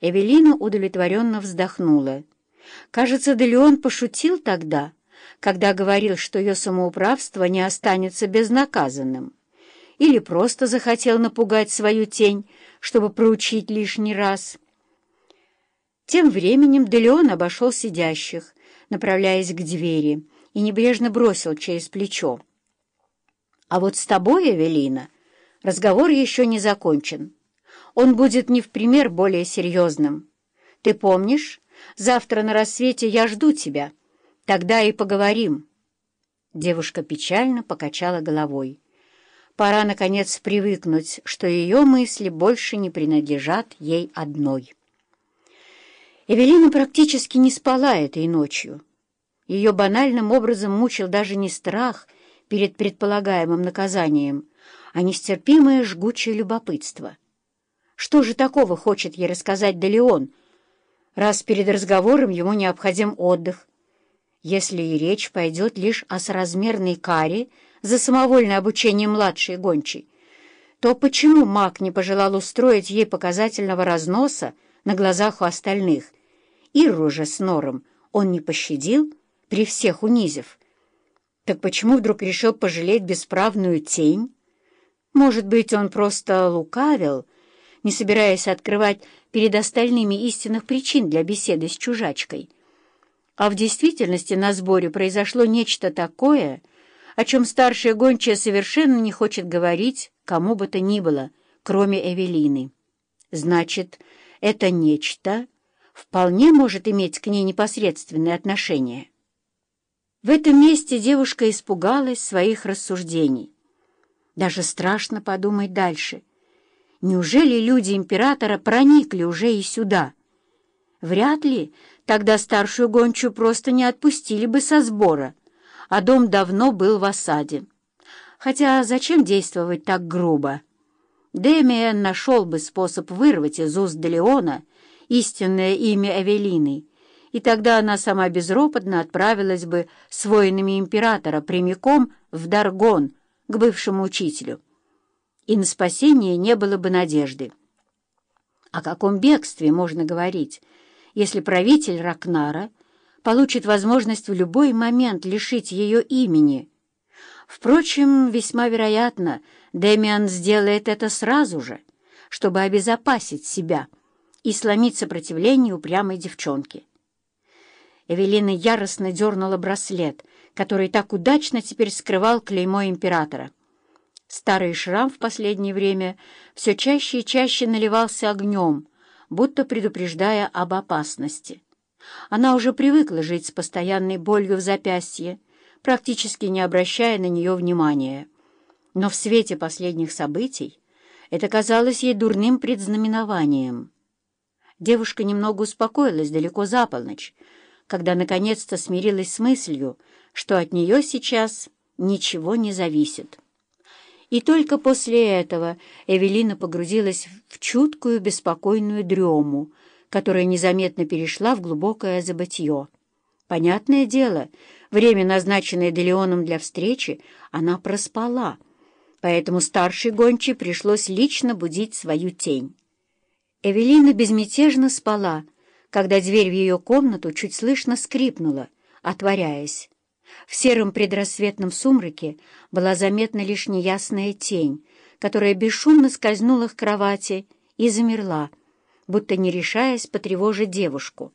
Эвелина удовлетворенно вздохнула. Кажется, Делеон пошутил тогда, когда говорил, что ее самоуправство не останется безнаказанным. Или просто захотел напугать свою тень, чтобы проучить лишний раз. Тем временем Делеон обошел сидящих, направляясь к двери, и небрежно бросил через плечо. «А вот с тобой, Эвелина, разговор еще не закончен. Он будет не в пример более серьезным. Ты помнишь, завтра на рассвете я жду тебя. Тогда и поговорим». Девушка печально покачала головой. Пора, наконец, привыкнуть, что ее мысли больше не принадлежат ей одной. Эвелина практически не спала этой ночью. Ее банальным образом мучил даже не страх перед предполагаемым наказанием, а нестерпимое жгучее любопытство. Что же такого хочет ей рассказать Делеон, раз перед разговором ему необходим отдых? Если и речь пойдет лишь о соразмерной каре за самовольное обучение младшей гончей, то почему маг не пожелал устроить ей показательного разноса на глазах у остальных? Ирру же с Нором он не пощадил, при всех унизив. Так почему вдруг решил пожалеть бесправную тень? Может быть, он просто лукавил, не собираясь открывать перед остальными истинных причин для беседы с чужачкой. А в действительности на сборе произошло нечто такое, о чем старшая гончая совершенно не хочет говорить кому бы то ни было, кроме Эвелины. Значит, это нечто вполне может иметь к ней непосредственное отношение. В этом месте девушка испугалась своих рассуждений. Даже страшно подумать дальше — Неужели люди императора проникли уже и сюда? Вряд ли тогда старшую гончую просто не отпустили бы со сбора, а дом давно был в осаде. Хотя зачем действовать так грубо? Демиан нашел бы способ вырвать из уст Делеона истинное имя Эвелины, и тогда она сама безропотно отправилась бы с воинами императора прямиком в Даргон к бывшему учителю и на спасение не было бы надежды. О каком бегстве можно говорить, если правитель Ракнара получит возможность в любой момент лишить ее имени? Впрочем, весьма вероятно, Демиан сделает это сразу же, чтобы обезопасить себя и сломить сопротивление упрямой девчонки. Эвелина яростно дернула браслет, который так удачно теперь скрывал клеймо императора. Старый шрам в последнее время все чаще и чаще наливался огнем, будто предупреждая об опасности. Она уже привыкла жить с постоянной болью в запястье, практически не обращая на нее внимания. Но в свете последних событий это казалось ей дурным предзнаменованием. Девушка немного успокоилась далеко за полночь, когда наконец-то смирилась с мыслью, что от нее сейчас ничего не зависит. И только после этого Эвелина погрузилась в чуткую, беспокойную дрему, которая незаметно перешла в глубокое забытье. Понятное дело, время, назначенное Делеоном для встречи, она проспала, поэтому старшей гончей пришлось лично будить свою тень. Эвелина безмятежно спала, когда дверь в ее комнату чуть слышно скрипнула, отворяясь. В сером предрассветном сумраке была заметна лишь неясная тень, которая бесшумно скользнула к кровати и замерла, будто не решаясь потревожить девушку.